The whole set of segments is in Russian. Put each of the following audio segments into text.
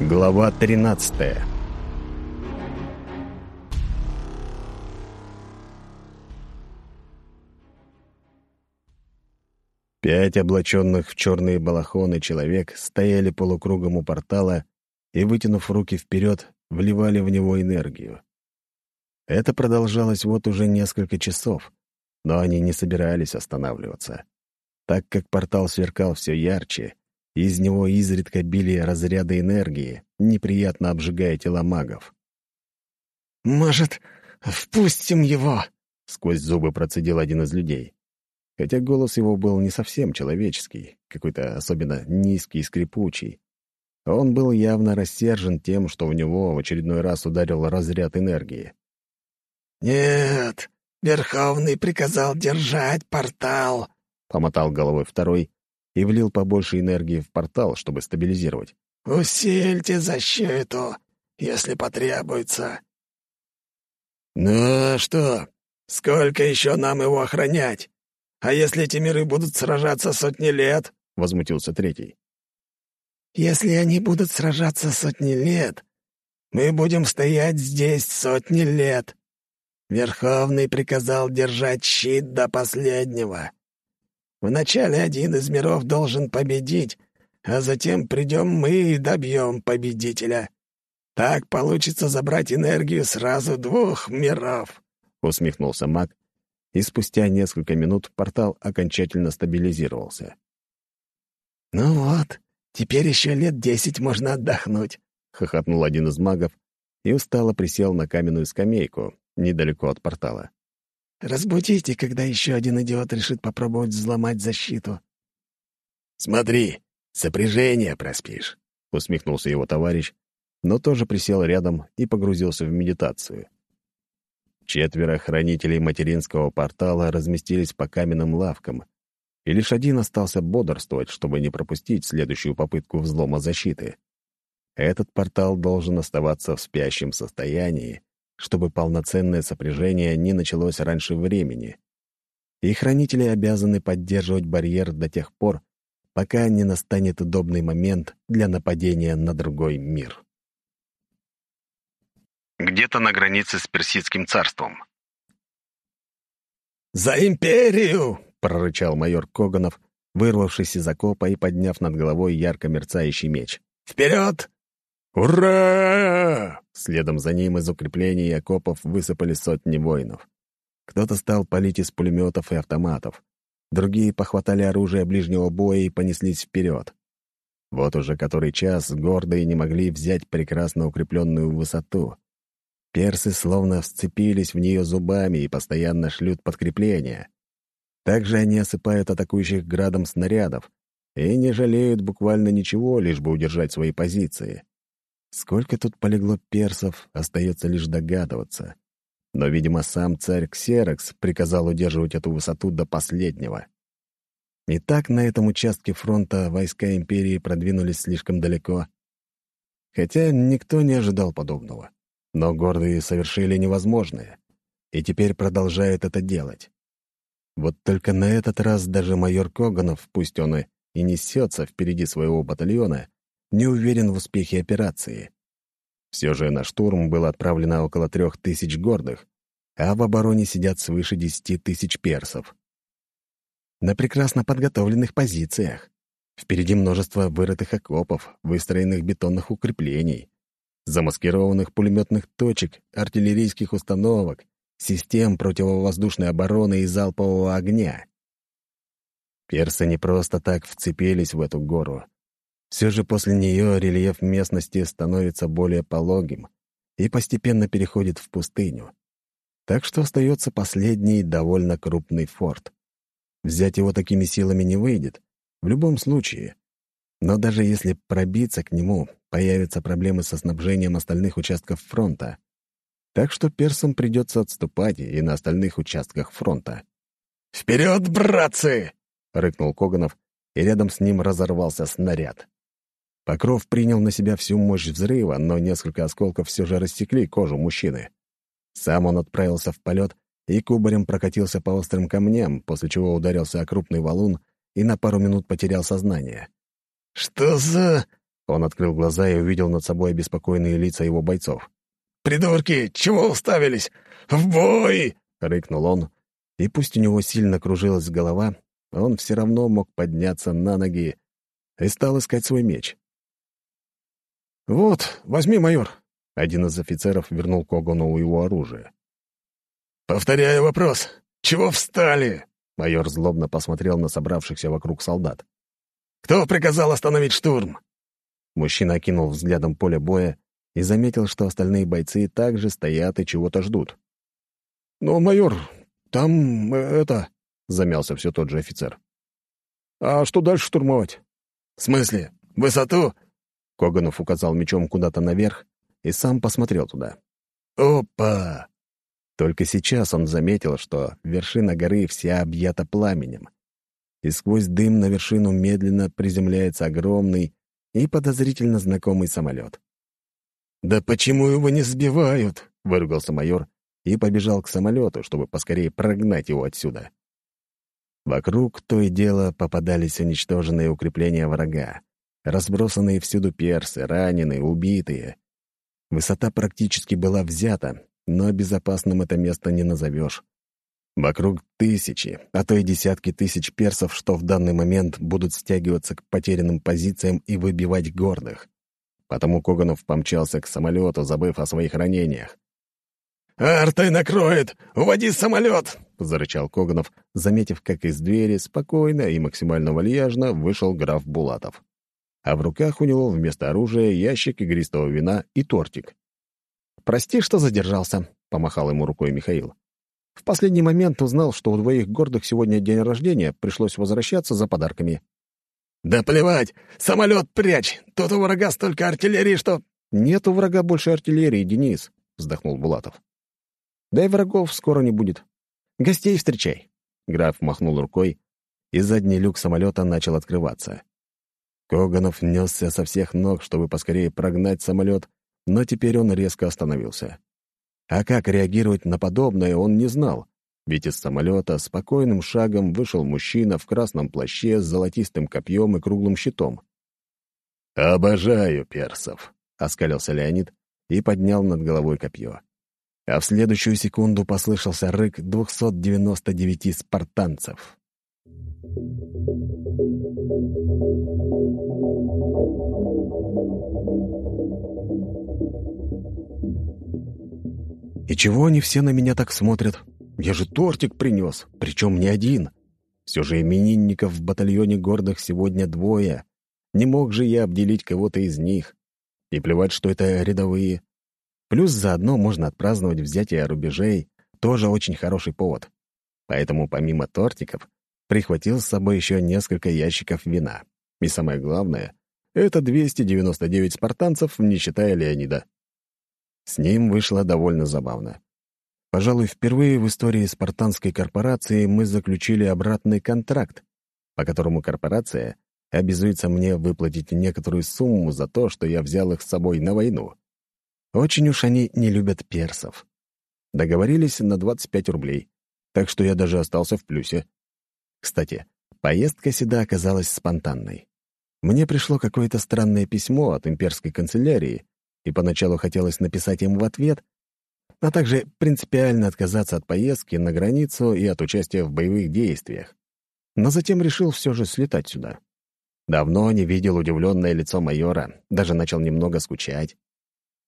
Глава 13 Пять облаченных в черные балахоны человек стояли полукругом у портала и, вытянув руки вперед, вливали в него энергию. Это продолжалось вот уже несколько часов, но они не собирались останавливаться. Так как портал сверкал все ярче, из него изредка били разряды энергии, неприятно обжигая тела магов. «Может, впустим его?» — сквозь зубы процедил один из людей. Хотя голос его был не совсем человеческий, какой-то особенно низкий и скрипучий. Он был явно рассержен тем, что в него в очередной раз ударил разряд энергии. «Нет, Верховный приказал держать портал», — помотал головой второй, и влил побольше энергии в портал, чтобы стабилизировать. «Усильте защиту, если потребуется». «Ну что, сколько еще нам его охранять? А если эти миры будут сражаться сотни лет?» — возмутился третий. «Если они будут сражаться сотни лет, мы будем стоять здесь сотни лет. Верховный приказал держать щит до последнего. Вначале один из миров должен победить, а затем придем мы и добьем победителя. Так получится забрать энергию сразу двух миров», — усмехнулся маг, и спустя несколько минут портал окончательно стабилизировался. «Ну вот, теперь еще лет десять можно отдохнуть», — хохотнул один из магов и устало присел на каменную скамейку недалеко от портала. Разбудите, когда еще один идиот решит попробовать взломать защиту». «Смотри, сопряжение проспишь», — усмехнулся его товарищ, но тоже присел рядом и погрузился в медитацию. Четверо хранителей материнского портала разместились по каменным лавкам, и лишь один остался бодрствовать, чтобы не пропустить следующую попытку взлома защиты. Этот портал должен оставаться в спящем состоянии, чтобы полноценное сопряжение не началось раньше времени. И хранители обязаны поддерживать барьер до тех пор, пока не настанет удобный момент для нападения на другой мир. Где-то на границе с Персидским царством. «За империю!» — прорычал майор Коганов, вырвавшись из окопа и подняв над головой ярко мерцающий меч. «Вперед! «Ура!» Следом за ним из укреплений и окопов высыпали сотни воинов. Кто-то стал палить из пулеметов и автоматов. Другие похватали оружие ближнего боя и понеслись вперед. Вот уже который час гордые не могли взять прекрасно укрепленную высоту. Персы словно вцепились в нее зубами и постоянно шлют подкрепления. Также они осыпают атакующих градом снарядов и не жалеют буквально ничего, лишь бы удержать свои позиции. Сколько тут полегло персов, остается лишь догадываться. Но, видимо, сам царь Ксерокс приказал удерживать эту высоту до последнего. И так на этом участке фронта войска империи продвинулись слишком далеко. Хотя никто не ожидал подобного. Но гордые совершили невозможное. И теперь продолжают это делать. Вот только на этот раз даже майор Коганов, пусть он и несется впереди своего батальона, не уверен в успехе операции. Все же на штурм было отправлено около трех тысяч гордых, а в обороне сидят свыше десяти тысяч персов. На прекрасно подготовленных позициях. Впереди множество вырытых окопов, выстроенных бетонных укреплений, замаскированных пулеметных точек, артиллерийских установок, систем противовоздушной обороны и залпового огня. Персы не просто так вцепились в эту гору. Все же после нее рельеф местности становится более пологим и постепенно переходит в пустыню. Так что остается последний довольно крупный форт. Взять его такими силами не выйдет, в любом случае. Но даже если пробиться к нему, появятся проблемы со снабжением остальных участков фронта. Так что персам придется отступать и на остальных участках фронта. «Вперед, братцы!» — рыкнул Коганов, и рядом с ним разорвался снаряд. Покров принял на себя всю мощь взрыва, но несколько осколков все же рассекли кожу мужчины. Сам он отправился в полет и кубарем прокатился по острым камням, после чего ударился о крупный валун и на пару минут потерял сознание. «Что за...» Он открыл глаза и увидел над собой обеспокоенные лица его бойцов. «Придурки, чего уставились? В бой!» — рыкнул он, и пусть у него сильно кружилась голова, он все равно мог подняться на ноги и стал искать свой меч. «Вот, возьми, майор!» — один из офицеров вернул Когону его оружие. «Повторяю вопрос. Чего встали?» Майор злобно посмотрел на собравшихся вокруг солдат. «Кто приказал остановить штурм?» Мужчина окинул взглядом поле боя и заметил, что остальные бойцы также стоят и чего-то ждут. «Ну, майор, там э, это...» — замялся все тот же офицер. «А что дальше штурмовать?» «В смысле? Высоту?» Коганов указал мечом куда-то наверх и сам посмотрел туда. «Опа!» Только сейчас он заметил, что вершина горы вся объята пламенем. И сквозь дым на вершину медленно приземляется огромный и подозрительно знакомый самолет. «Да почему его не сбивают?» — выругался майор и побежал к самолету, чтобы поскорее прогнать его отсюда. Вокруг то и дело попадались уничтоженные укрепления врага, разбросанные всюду персы, раненые, убитые. Высота практически была взята, но безопасным это место не назовешь. Вокруг тысячи, а то и десятки тысяч персов, что в данный момент будут стягиваться к потерянным позициям и выбивать гордых. Потому Коганов помчался к самолету, забыв о своих ранениях. «Артой накроет! Уводи самолет!» — зарычал Коганов, заметив, как из двери спокойно и максимально вальяжно вышел граф Булатов. А в руках у него вместо оружия ящик игристого вина и тортик. «Прости, что задержался», — помахал ему рукой Михаил. «В последний момент узнал, что у двоих гордых сегодня день рождения, пришлось возвращаться за подарками». «Да плевать! Самолет прячь! Тут у врага столько артиллерии, что...» «Нет у врага больше артиллерии, Денис», — вздохнул Булатов. Да и врагов скоро не будет. Гостей встречай». Граф махнул рукой, и задний люк самолета начал открываться. Коганов несся со всех ног, чтобы поскорее прогнать самолет, но теперь он резко остановился. А как реагировать на подобное, он не знал, ведь из самолета спокойным шагом вышел мужчина в красном плаще с золотистым копьем и круглым щитом. «Обожаю персов», — оскалился Леонид и поднял над головой копье а в следующую секунду послышался рык 299 спартанцев. «И чего они все на меня так смотрят? Я же тортик принес, причем не один. Все же именинников в батальоне гордых сегодня двое. Не мог же я обделить кого-то из них. И плевать, что это рядовые. Плюс заодно можно отпраздновать взятие рубежей, тоже очень хороший повод. Поэтому помимо тортиков, прихватил с собой еще несколько ящиков вина. И самое главное, это 299 спартанцев, не считая Леонида. С ним вышло довольно забавно. Пожалуй, впервые в истории спартанской корпорации мы заключили обратный контракт, по которому корпорация обязуется мне выплатить некоторую сумму за то, что я взял их с собой на войну. Очень уж они не любят персов. Договорились на 25 рублей, так что я даже остался в плюсе. Кстати, поездка сюда оказалась спонтанной. Мне пришло какое-то странное письмо от имперской канцелярии, и поначалу хотелось написать им в ответ, а также принципиально отказаться от поездки на границу и от участия в боевых действиях. Но затем решил все же слетать сюда. Давно не видел удивленное лицо майора, даже начал немного скучать.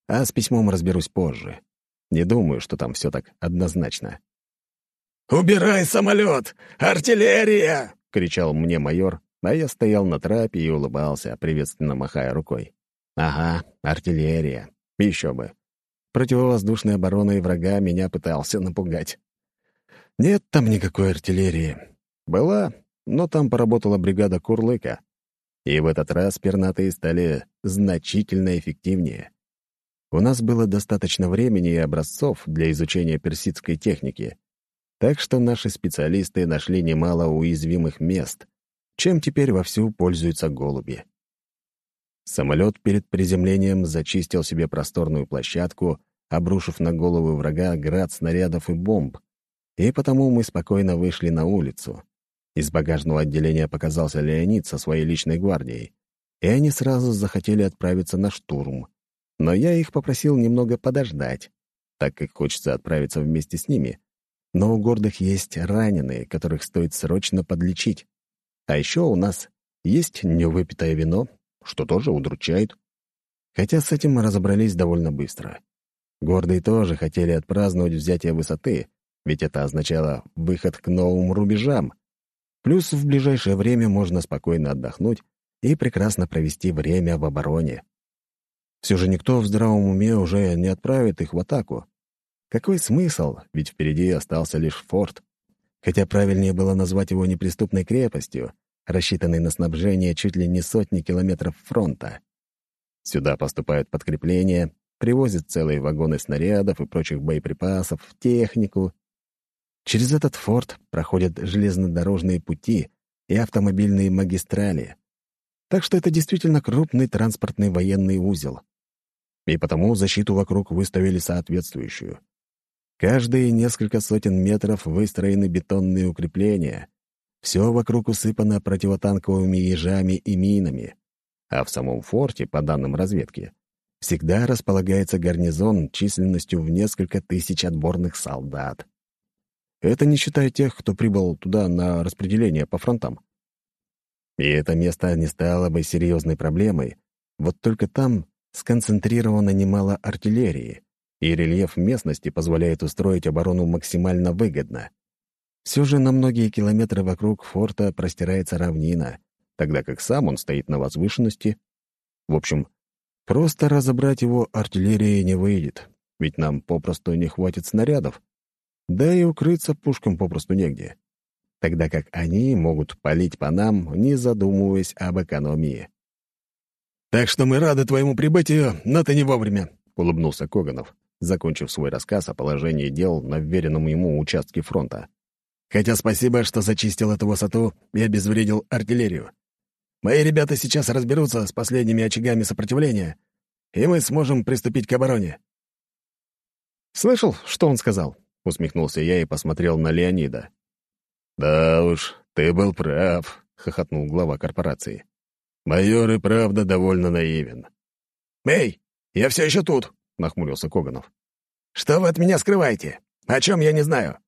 А с письмом разберусь позже. Не думаю, что там все так однозначно. «Убирай самолет! Артиллерия!» — кричал мне майор, а я стоял на трапе и улыбался, приветственно махая рукой. «Ага, артиллерия. Еще бы. Противовоздушной обороной врага меня пытался напугать. Нет там никакой артиллерии. Была, но там поработала бригада Курлыка. И в этот раз пернатые стали значительно эффективнее. У нас было достаточно времени и образцов для изучения персидской техники, так что наши специалисты нашли немало уязвимых мест, чем теперь вовсю пользуются голуби. Самолет перед приземлением зачистил себе просторную площадку, обрушив на головы врага град снарядов и бомб, и потому мы спокойно вышли на улицу. Из багажного отделения показался Леонид со своей личной гвардией. и они сразу захотели отправиться на штурм. Но я их попросил немного подождать, так как хочется отправиться вместе с ними. Но у гордых есть раненые, которых стоит срочно подлечить. А еще у нас есть невыпитое вино, что тоже удручает. Хотя с этим разобрались довольно быстро. Гордые тоже хотели отпраздновать взятие высоты, ведь это означало выход к новым рубежам. Плюс в ближайшее время можно спокойно отдохнуть и прекрасно провести время в обороне. Все же никто в здравом уме уже не отправит их в атаку. Какой смысл, ведь впереди остался лишь форт. Хотя правильнее было назвать его неприступной крепостью, рассчитанной на снабжение чуть ли не сотни километров фронта. Сюда поступают подкрепления, привозят целые вагоны снарядов и прочих боеприпасов, технику. Через этот форт проходят железнодорожные пути и автомобильные магистрали. Так что это действительно крупный транспортный военный узел. И потому защиту вокруг выставили соответствующую. Каждые несколько сотен метров выстроены бетонные укрепления. Все вокруг усыпано противотанковыми ежами и минами. А в самом форте, по данным разведки, всегда располагается гарнизон численностью в несколько тысяч отборных солдат. Это не считая тех, кто прибыл туда на распределение по фронтам. И это место не стало бы серьезной проблемой, вот только там сконцентрировано немало артиллерии, и рельеф местности позволяет устроить оборону максимально выгодно. Все же на многие километры вокруг форта простирается равнина, тогда как сам он стоит на возвышенности. В общем, просто разобрать его артиллерии не выйдет, ведь нам попросту не хватит снарядов. Да и укрыться пушкам попросту негде тогда как они могут палить по нам, не задумываясь об экономии. «Так что мы рады твоему прибытию, но ты не вовремя», — улыбнулся Коганов, закончив свой рассказ о положении дел на вверенном ему участке фронта. «Хотя спасибо, что зачистил эту высоту и обезвредил артиллерию. Мои ребята сейчас разберутся с последними очагами сопротивления, и мы сможем приступить к обороне». «Слышал, что он сказал?» — усмехнулся я и посмотрел на Леонида. «Да уж, ты был прав», — хохотнул глава корпорации. «Майор и правда довольно наивен». «Эй, я все еще тут», — нахмурился Коганов. «Что вы от меня скрываете? О чем я не знаю?»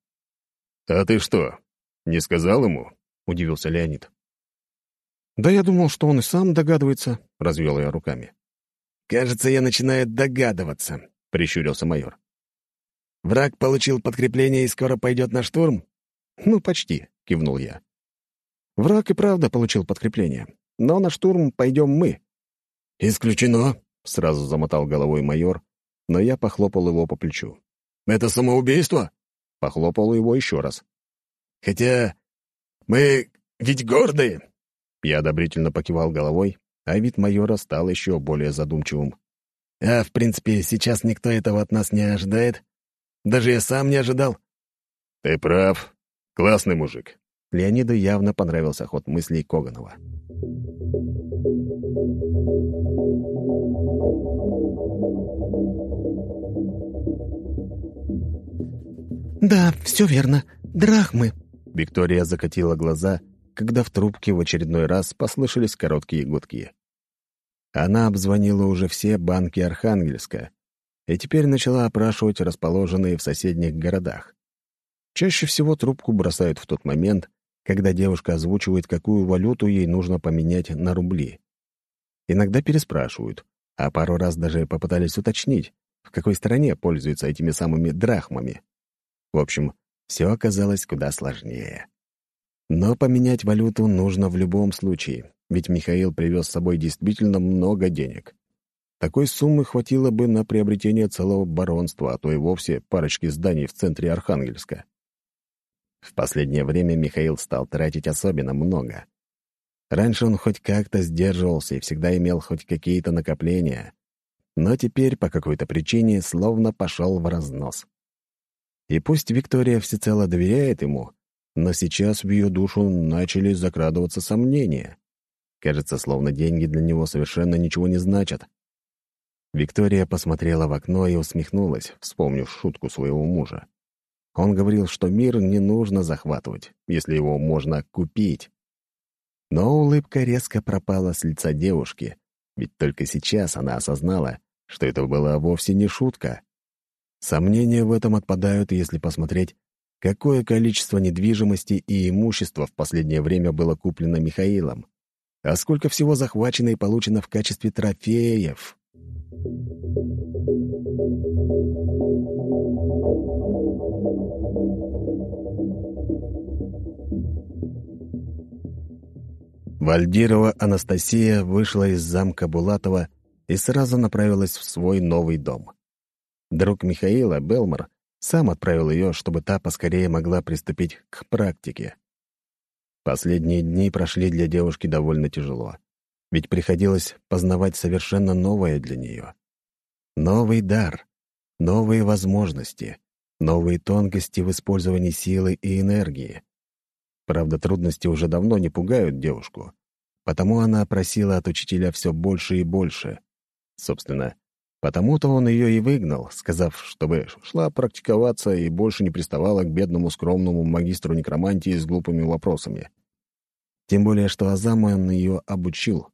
«А ты что, не сказал ему?» — удивился Леонид. «Да я думал, что он и сам догадывается», — развел я руками. «Кажется, я начинаю догадываться», — прищурился майор. «Враг получил подкрепление и скоро пойдет на штурм?» «Ну, почти», — кивнул я. «Враг и правда получил подкрепление, но на штурм пойдем мы». «Исключено», — сразу замотал головой майор, но я похлопал его по плечу. «Это самоубийство?» Похлопал его еще раз. «Хотя мы ведь гордые!» Я одобрительно покивал головой, а вид майора стал еще более задумчивым. «А, в принципе, сейчас никто этого от нас не ожидает. Даже я сам не ожидал». «Ты прав. Классный мужик. Леониду явно понравился ход мыслей Коганова. «Да, все верно. Драхмы». Виктория закатила глаза, когда в трубке в очередной раз послышались короткие гудки. Она обзвонила уже все банки Архангельска и теперь начала опрашивать расположенные в соседних городах. Чаще всего трубку бросают в тот момент, когда девушка озвучивает, какую валюту ей нужно поменять на рубли. Иногда переспрашивают, а пару раз даже попытались уточнить, в какой стране пользуются этими самыми драхмами. В общем, все оказалось куда сложнее. Но поменять валюту нужно в любом случае, ведь Михаил привез с собой действительно много денег. Такой суммы хватило бы на приобретение целого баронства, а то и вовсе парочки зданий в центре Архангельска. В последнее время Михаил стал тратить особенно много. Раньше он хоть как-то сдерживался и всегда имел хоть какие-то накопления, но теперь по какой-то причине словно пошел в разнос. И пусть Виктория всецело доверяет ему, но сейчас в ее душу начали закрадываться сомнения. Кажется, словно деньги для него совершенно ничего не значат. Виктория посмотрела в окно и усмехнулась, вспомнив шутку своего мужа. Он говорил, что мир не нужно захватывать, если его можно купить. Но улыбка резко пропала с лица девушки, ведь только сейчас она осознала, что это была вовсе не шутка. Сомнения в этом отпадают, если посмотреть, какое количество недвижимости и имущества в последнее время было куплено Михаилом, а сколько всего захвачено и получено в качестве трофеев. Вальдирова Анастасия вышла из замка Булатова и сразу направилась в свой новый дом. Друг Михаила, Белмар, сам отправил ее, чтобы та поскорее могла приступить к практике. Последние дни прошли для девушки довольно тяжело, ведь приходилось познавать совершенно новое для нее. Новый дар, новые возможности, новые тонкости в использовании силы и энергии. Правда, трудности уже давно не пугают девушку, потому она просила от учителя все больше и больше. Собственно, потому-то он ее и выгнал, сказав, чтобы шла практиковаться и больше не приставала к бедному скромному магистру некромантии с глупыми вопросами. Тем более, что Азам он ее обучил,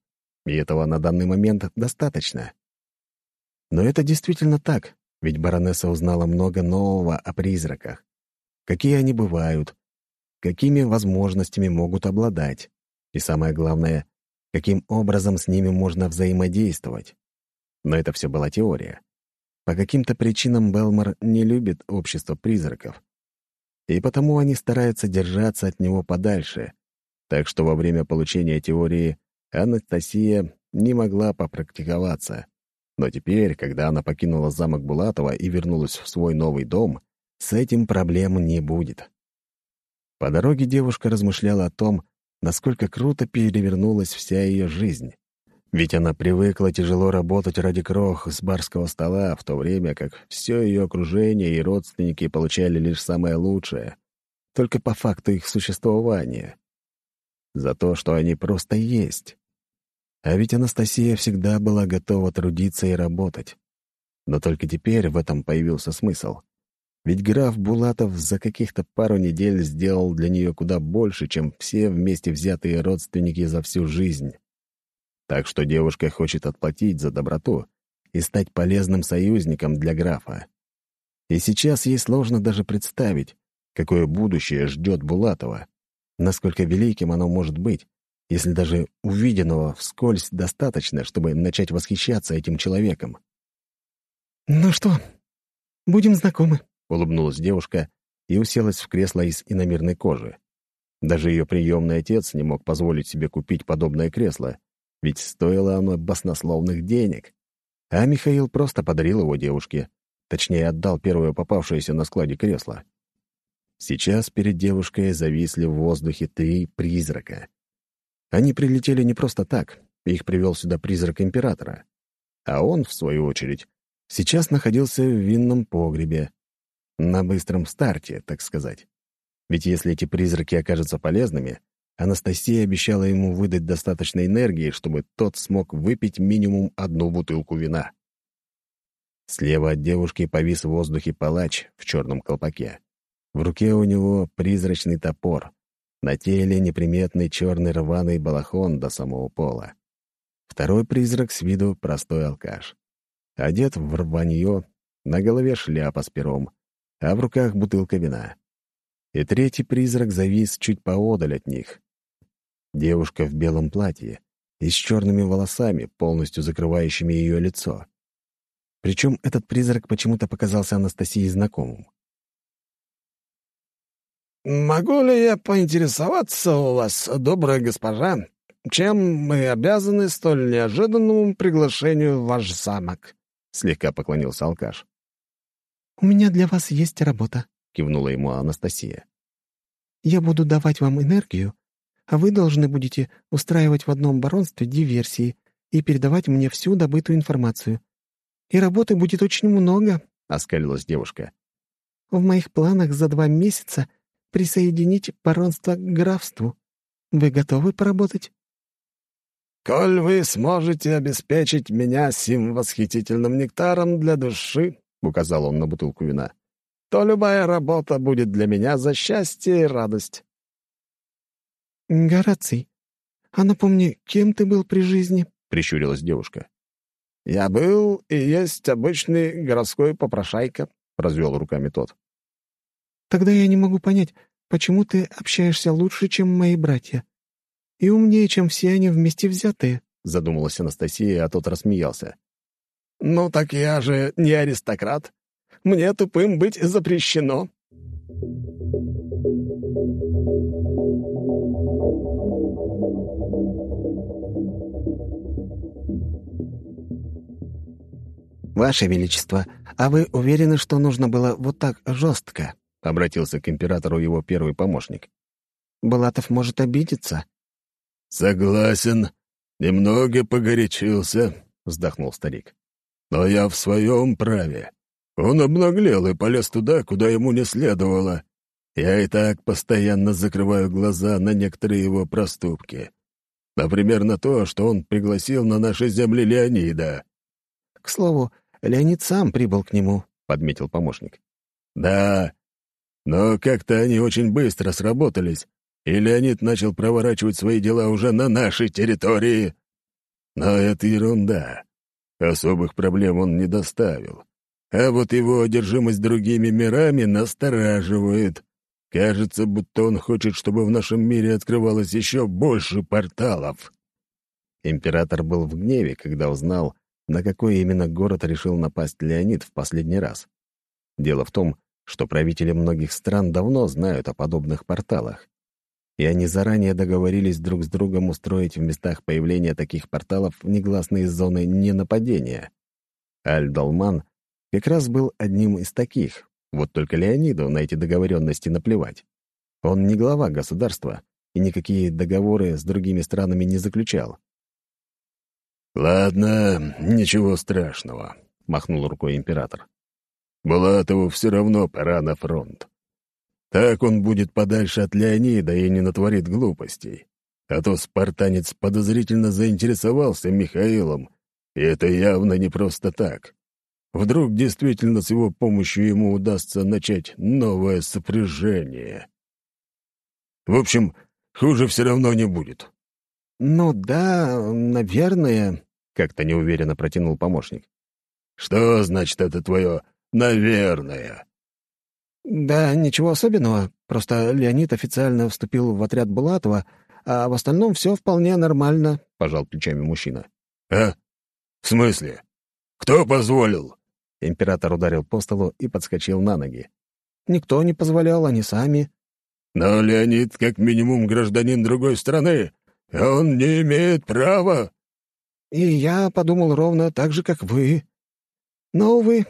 и этого на данный момент достаточно. Но это действительно так, ведь баронесса узнала много нового о призраках. Какие они бывают, какими возможностями могут обладать, и самое главное, каким образом с ними можно взаимодействовать. Но это все была теория. По каким-то причинам Белмор не любит общество призраков, и потому они стараются держаться от него подальше, так что во время получения теории Анастасия не могла попрактиковаться. Но теперь, когда она покинула замок Булатова и вернулась в свой новый дом, с этим проблем не будет. По дороге девушка размышляла о том, насколько круто перевернулась вся ее жизнь. Ведь она привыкла тяжело работать ради крох с барского стола, в то время как все ее окружение и родственники получали лишь самое лучшее, только по факту их существования. За то, что они просто есть. А ведь Анастасия всегда была готова трудиться и работать. Но только теперь в этом появился смысл. Ведь граф Булатов за каких-то пару недель сделал для нее куда больше, чем все вместе взятые родственники за всю жизнь. Так что девушка хочет отплатить за доброту и стать полезным союзником для графа. И сейчас ей сложно даже представить, какое будущее ждет Булатова, насколько великим оно может быть, если даже увиденного вскользь достаточно, чтобы начать восхищаться этим человеком. «Ну что, будем знакомы», — улыбнулась девушка и уселась в кресло из иномерной кожи. Даже ее приемный отец не мог позволить себе купить подобное кресло, ведь стоило оно баснословных денег. А Михаил просто подарил его девушке, точнее, отдал первое попавшееся на складе кресло. Сейчас перед девушкой зависли в воздухе три призрака. Они прилетели не просто так, их привел сюда призрак императора. А он, в свою очередь, сейчас находился в винном погребе, на быстром старте, так сказать. Ведь если эти призраки окажутся полезными, Анастасия обещала ему выдать достаточно энергии, чтобы тот смог выпить минимум одну бутылку вина. Слева от девушки повис в воздухе палач в черном колпаке. В руке у него призрачный топор. На теле неприметный черный рваный балахон до самого пола. Второй призрак с виду простой алкаш. Одет в рванье, на голове шляпа с пером, а в руках бутылка вина. И третий призрак завис чуть поодаль от них. Девушка в белом платье и с черными волосами, полностью закрывающими ее лицо. Причем этот призрак почему-то показался Анастасии знакомым. «Могу ли я поинтересоваться у вас, добрая госпожа, чем мы обязаны столь неожиданному приглашению в ваш замок?» — слегка поклонился алкаш. «У меня для вас есть работа», — кивнула ему Анастасия. «Я буду давать вам энергию, а вы должны будете устраивать в одном баронстве диверсии и передавать мне всю добытую информацию. И работы будет очень много», — оскалилась девушка. «В моих планах за два месяца присоединить баронство к графству. Вы готовы поработать?» «Коль вы сможете обеспечить меня сим восхитительным нектаром для души, — указал он на бутылку вина, — то любая работа будет для меня за счастье и радость. «Гораций, «А напомни, кем ты был при жизни?» — прищурилась девушка. «Я был и есть обычный городской попрошайка», — развел руками тот. «Тогда я не могу понять, почему ты общаешься лучше, чем мои братья, и умнее, чем все они вместе взятые», — задумалась Анастасия, а тот рассмеялся. «Ну так я же не аристократ. Мне тупым быть запрещено». «Ваше Величество, а вы уверены, что нужно было вот так жестко?» — обратился к императору его первый помощник. «Булатов может обидеться». «Согласен. Немного погорячился», — вздохнул старик. «Но я в своем праве. Он обнаглел и полез туда, куда ему не следовало. Я и так постоянно закрываю глаза на некоторые его проступки. Например, на то, что он пригласил на наши земли Леонида». «К слову, Леонид сам прибыл к нему», — подметил помощник. «Да, но как-то они очень быстро сработались, и Леонид начал проворачивать свои дела уже на нашей территории. Но это ерунда. Особых проблем он не доставил. А вот его одержимость другими мирами настораживает. Кажется, будто он хочет, чтобы в нашем мире открывалось еще больше порталов». Император был в гневе, когда узнал, на какой именно город решил напасть Леонид в последний раз. Дело в том, что правители многих стран давно знают о подобных порталах, и они заранее договорились друг с другом устроить в местах появления таких порталов негласные зоны ненападения. Аль-Далман как раз был одним из таких, вот только Леониду на эти договоренности наплевать. Он не глава государства и никакие договоры с другими странами не заключал. «Ладно, ничего страшного», — махнул рукой император. «Булатову все равно пора на фронт. Так он будет подальше от Леонида и не натворит глупостей. А то спартанец подозрительно заинтересовался Михаилом, и это явно не просто так. Вдруг действительно с его помощью ему удастся начать новое сопряжение. В общем, хуже все равно не будет». «Ну да, наверное», как-то неуверенно протянул помощник. «Что значит это твое «наверное»?» «Да ничего особенного. Просто Леонид официально вступил в отряд Булатова, а в остальном все вполне нормально», — пожал плечами мужчина. «А? В смысле? Кто позволил?» Император ударил по столу и подскочил на ноги. «Никто не позволял, они сами». «Но Леонид как минимум гражданин другой страны, он не имеет права». И я подумал ровно так же, как вы. Но, увы...»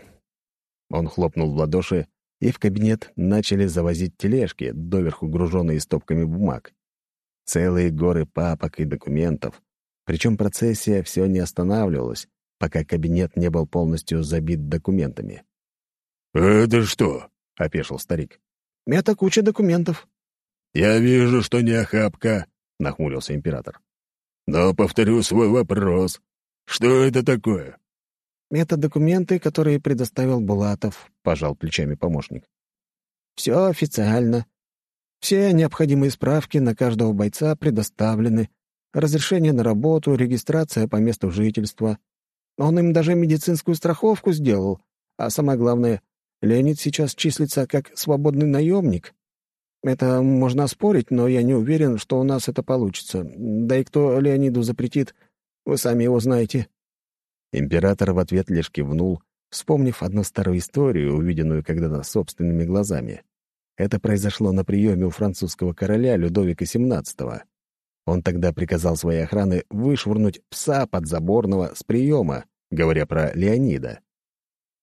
Он хлопнул в ладоши, и в кабинет начали завозить тележки, доверху груженные стопками бумаг. Целые горы папок и документов. Причем процессия все не останавливалась, пока кабинет не был полностью забит документами. «Это что?» — опешил старик. «Это куча документов». «Я вижу, что не охапка», — нахмурился император. Но повторю свой вопрос. Что это такое? Это документы, которые предоставил Булатов, пожал плечами помощник. Все официально. Все необходимые справки на каждого бойца предоставлены. Разрешение на работу, регистрация по месту жительства. Он им даже медицинскую страховку сделал. А самое главное, Леонид сейчас числится как свободный наемник. Это можно спорить, но я не уверен, что у нас это получится. Да и кто Леониду запретит, вы сами его знаете». Император в ответ лишь кивнул, вспомнив одну старую историю, увиденную когда-то собственными глазами. Это произошло на приеме у французского короля Людовика XVII. Он тогда приказал своей охраны вышвырнуть пса подзаборного с приема, говоря про Леонида.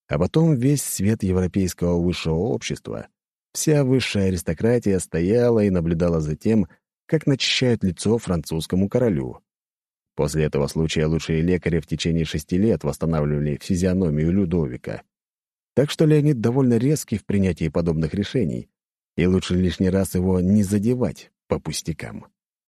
А потом весь свет европейского высшего общества Вся высшая аристократия стояла и наблюдала за тем, как начищают лицо французскому королю. После этого случая лучшие лекари в течение шести лет восстанавливали физиономию Людовика. Так что Леонид довольно резкий в принятии подобных решений, и лучше лишний раз его не задевать по пустякам.